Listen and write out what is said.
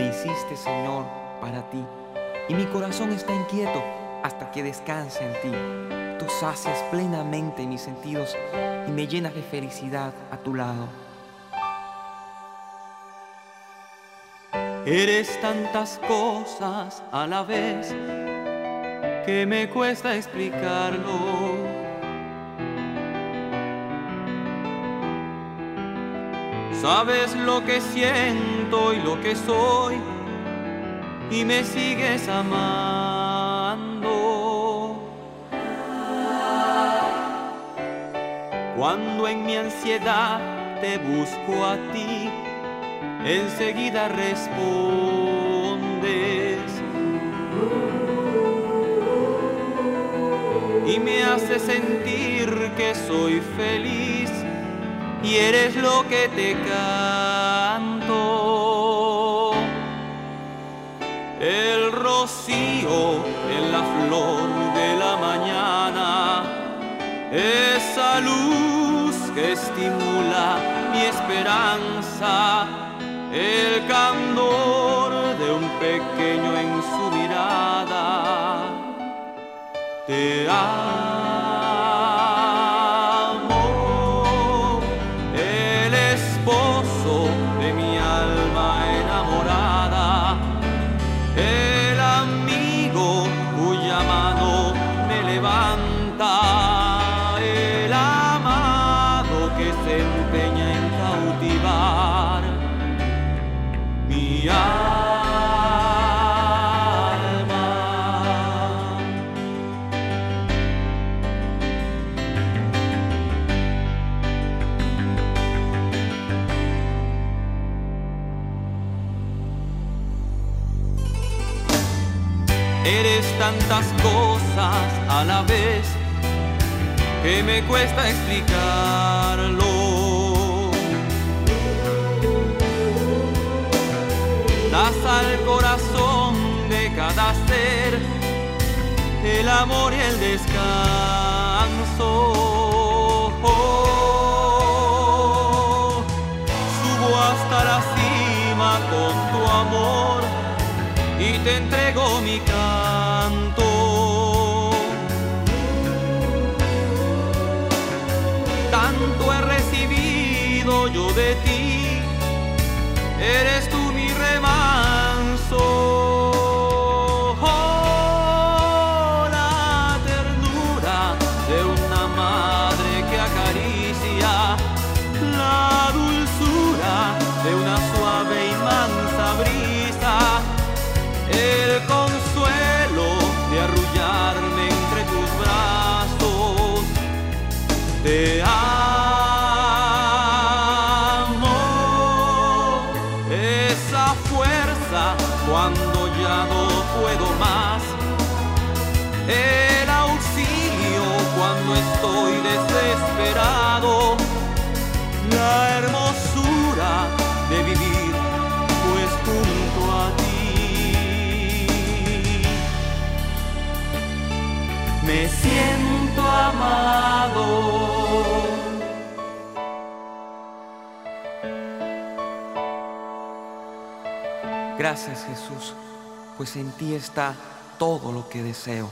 Me hiciste, Señor, para ti, y mi corazón está inquieto hasta que descanse en ti. Tú sacias plenamente mis sentidos y me llenas de felicidad a tu lado. Eres tantas cosas a la vez que me cuesta explicarlo. Sabes lo que siento y lo que soy y me sigues amando. Cuando en mi ansiedad te busco a ti, enseguida respondes. Y me hace sentir que soy feliz y eres lo que te canto. El rocío en la flor de la mañana, esa luz que estimula mi esperanza, el candor de un pequeño en su mirada. Te Eres tantas cosas a la vez que me cuesta explicarlo. Das al corazón de cada ser el amor y el descanso. Tanto he recibido yo de ti, eres cuando ya no puedo más. El auxilio cuando estoy desesperado. La hermosura de vivir pues junto a ti. me siento amado. Gracias Jesús, pues en ti está todo lo que deseo.